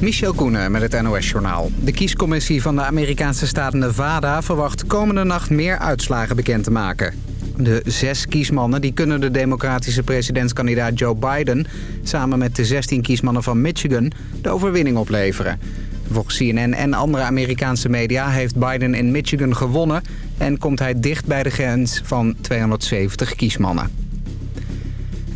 Michel Koenen met het NOS-journaal. De kiescommissie van de Amerikaanse staat Nevada verwacht komende nacht meer uitslagen bekend te maken. De zes kiesmannen die kunnen de democratische presidentskandidaat Joe Biden... samen met de 16 kiesmannen van Michigan de overwinning opleveren. Volgens CNN en andere Amerikaanse media heeft Biden in Michigan gewonnen... en komt hij dicht bij de grens van 270 kiesmannen.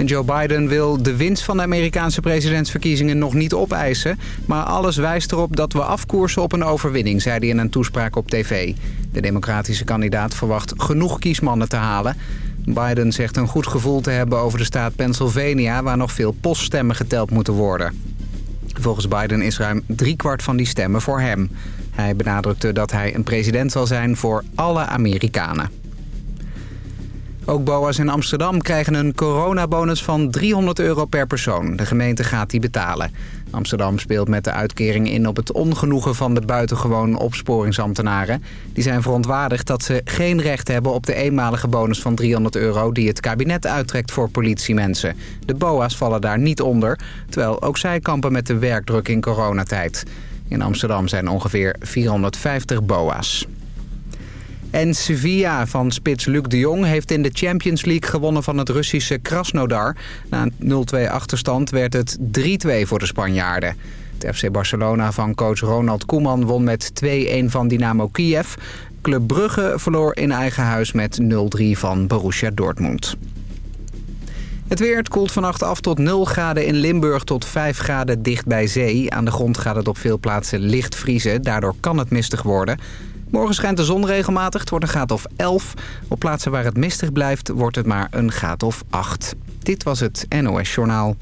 Joe Biden wil de winst van de Amerikaanse presidentsverkiezingen nog niet opeisen. Maar alles wijst erop dat we afkoersen op een overwinning, zei hij in een toespraak op tv. De democratische kandidaat verwacht genoeg kiesmannen te halen. Biden zegt een goed gevoel te hebben over de staat Pennsylvania... waar nog veel poststemmen geteld moeten worden. Volgens Biden is ruim driekwart van die stemmen voor hem. Hij benadrukte dat hij een president zal zijn voor alle Amerikanen. Ook BOA's in Amsterdam krijgen een coronabonus van 300 euro per persoon. De gemeente gaat die betalen. Amsterdam speelt met de uitkering in op het ongenoegen van de buitengewoon opsporingsambtenaren. Die zijn verontwaardigd dat ze geen recht hebben op de eenmalige bonus van 300 euro... die het kabinet uittrekt voor politiemensen. De BOA's vallen daar niet onder, terwijl ook zij kampen met de werkdruk in coronatijd. In Amsterdam zijn ongeveer 450 BOA's. En Sevilla van spits Luc de Jong heeft in de Champions League gewonnen van het Russische Krasnodar. Na een 0-2 achterstand werd het 3-2 voor de Spanjaarden. Het FC Barcelona van coach Ronald Koeman won met 2-1 van Dynamo Kiev. Club Brugge verloor in eigen huis met 0-3 van Borussia Dortmund. Het weer koelt vannacht af tot 0 graden in Limburg tot 5 graden dicht bij zee. Aan de grond gaat het op veel plaatsen licht vriezen. Daardoor kan het mistig worden. Morgen schijnt de zon regelmatig. Het wordt een graad of 11. Op plaatsen waar het mistig blijft wordt het maar een graad of 8. Dit was het NOS Journaal.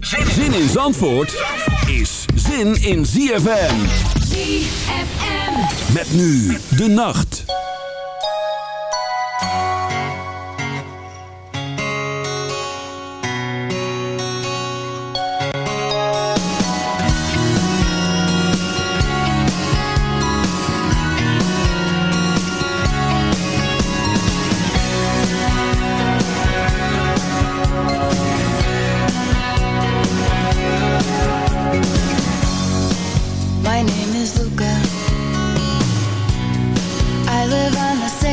Zin in Zandvoort is zin in ZFM. ZFM. Met nu de nacht.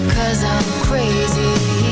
because I'm crazy.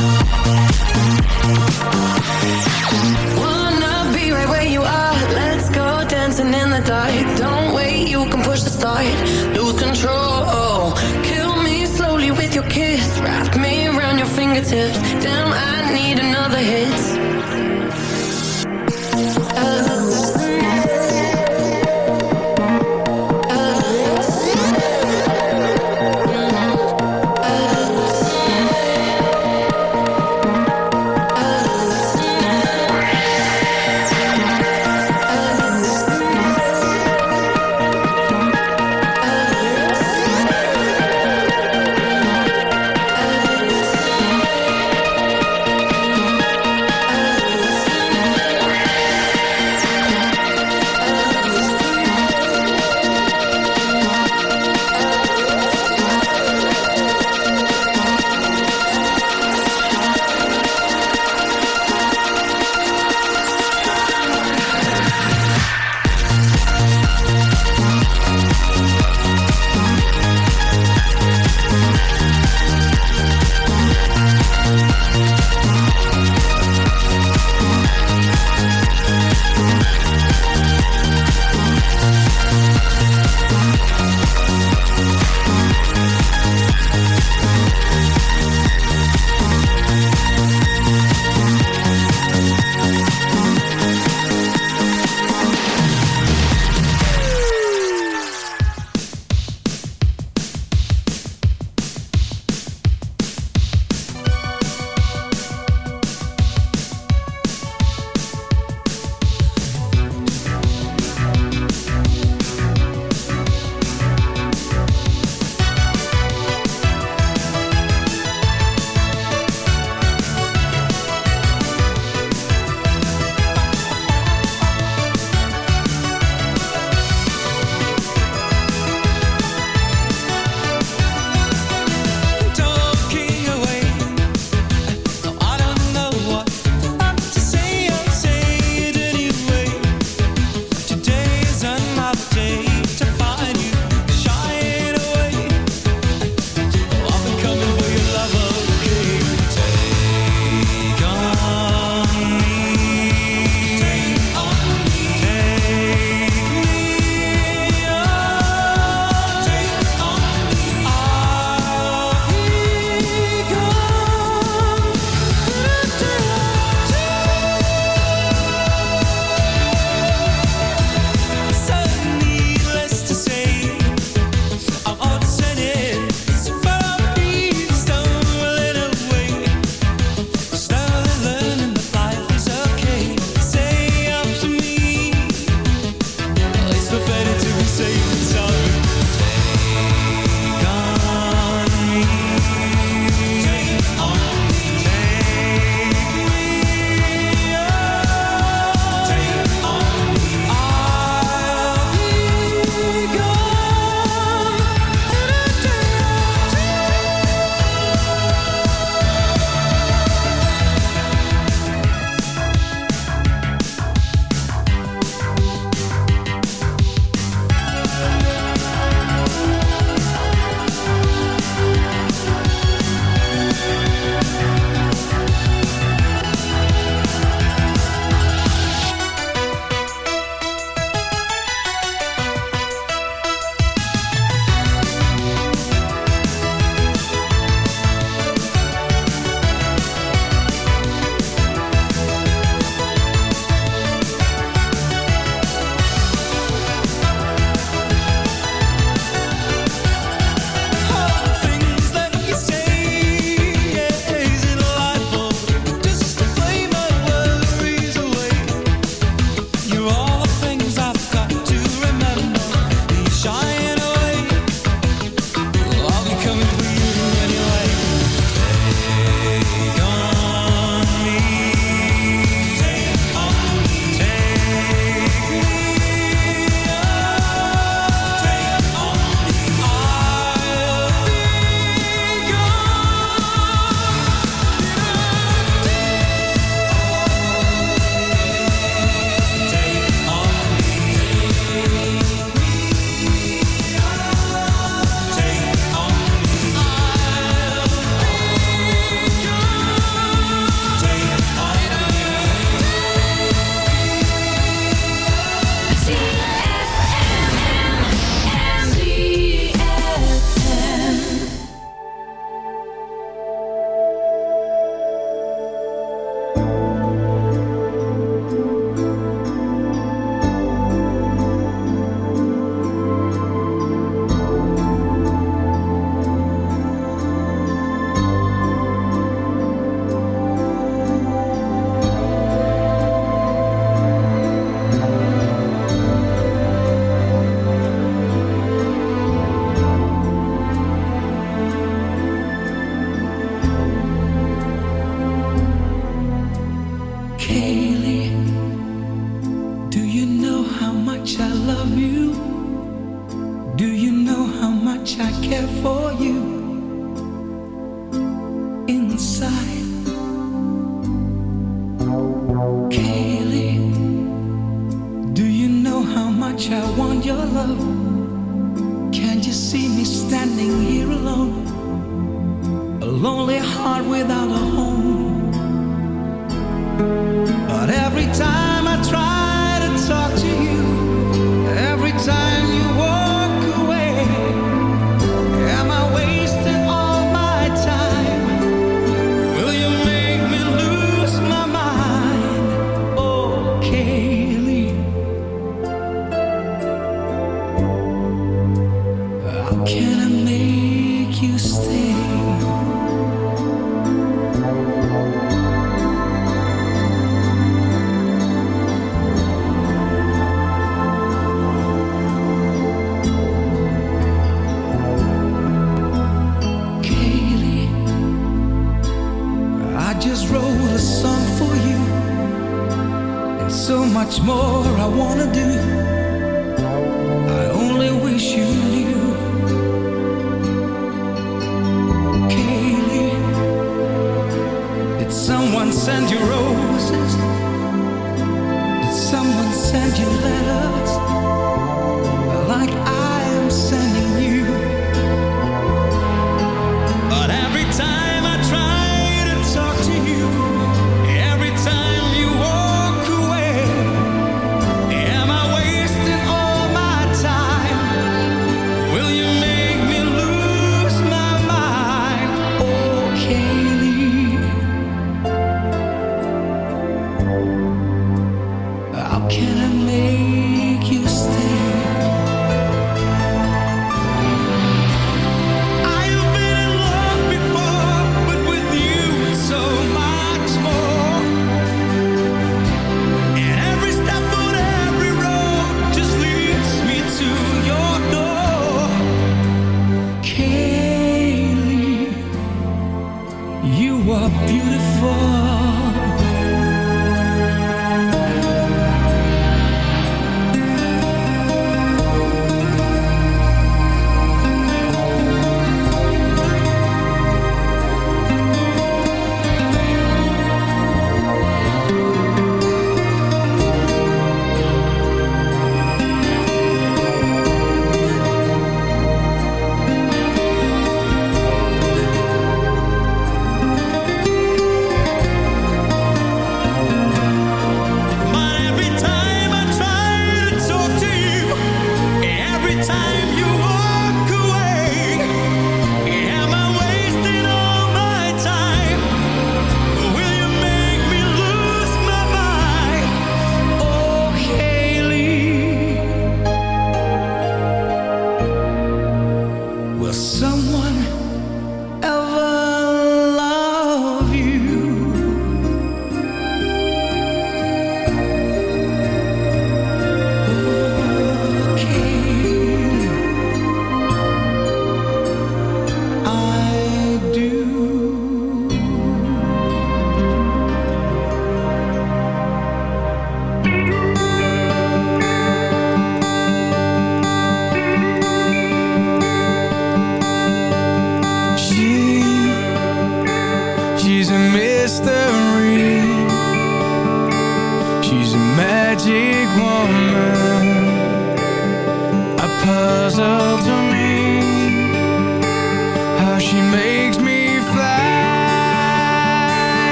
Bye.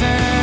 reason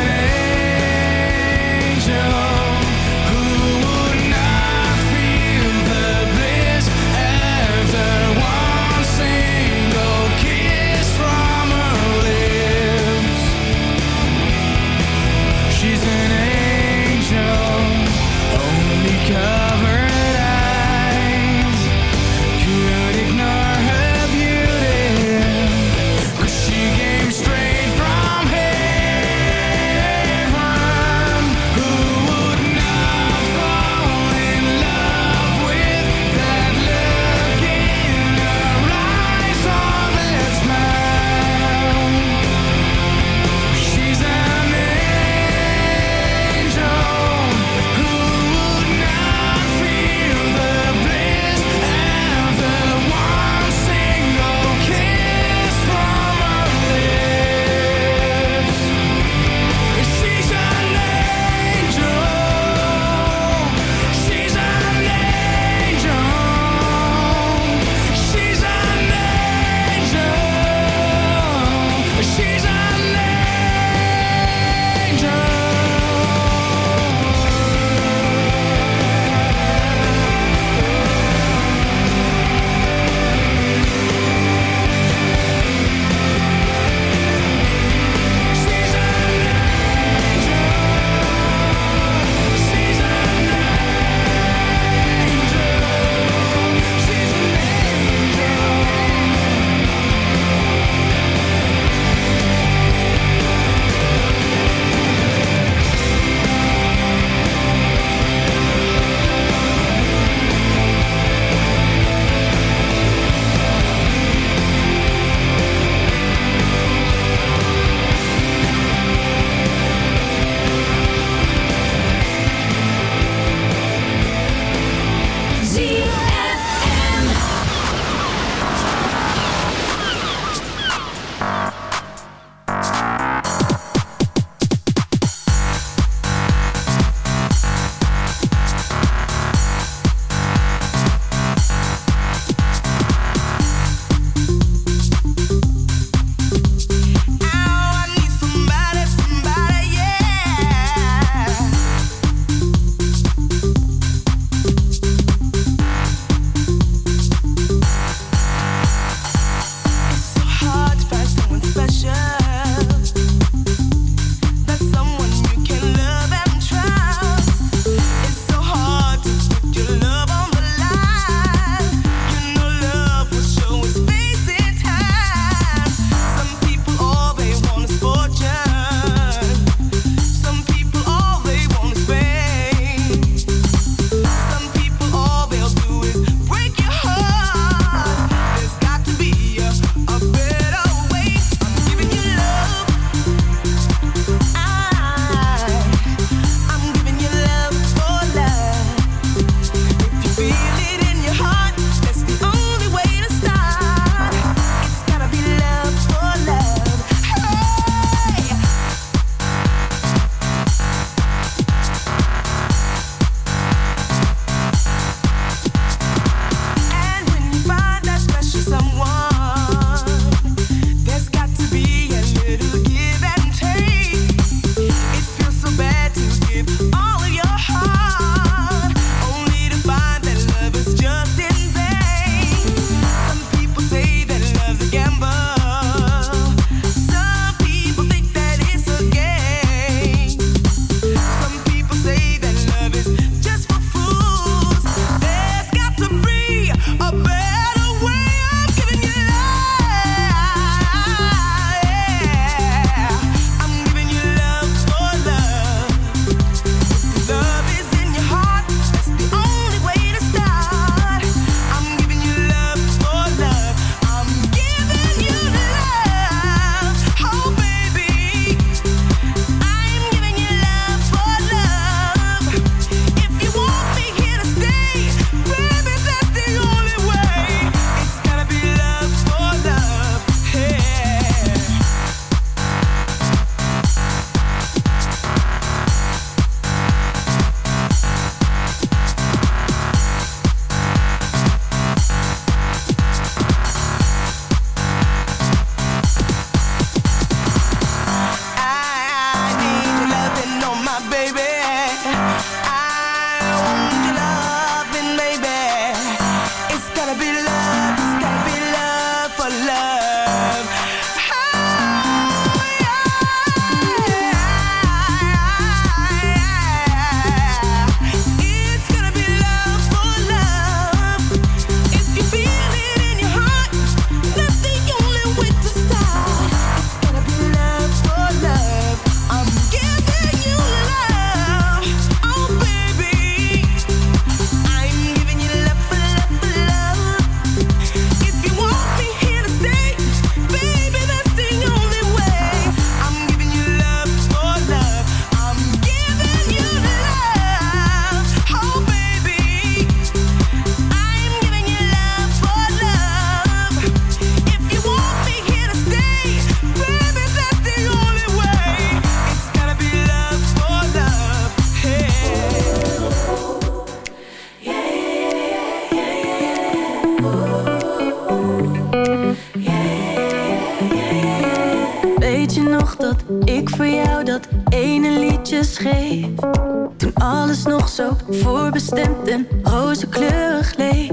Voorbestemd voorbestemd en rozenkleurig leek.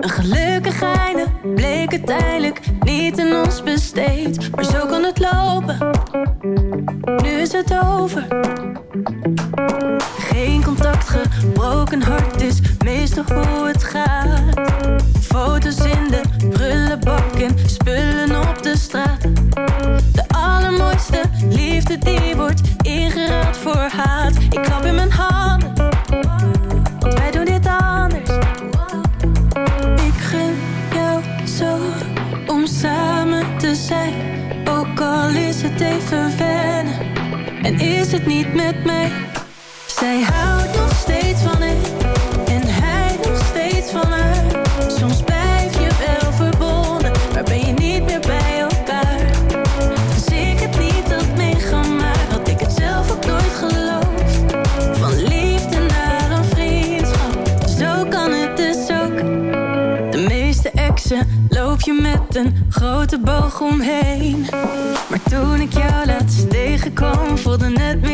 Een gelukkig einde bleek uiteindelijk niet in ons besteed. Maar zo kan het lopen, nu is het over. Geen contact, gebroken hart is meestal hoe het met mij. Zij houdt nog steeds van hem en hij nog steeds van haar. Soms blijf je wel verbonden, maar ben je niet meer bij elkaar. Als ik het niet had meegemaakt, had ik het zelf ook nooit geloofd. Van liefde naar een vriendschap, zo kan het dus ook. De meeste exen loop je met een grote boog omheen. Maar toen ik jou laatst tegenkwam, voelde het meer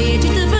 Hoofd probeert je te vergeten,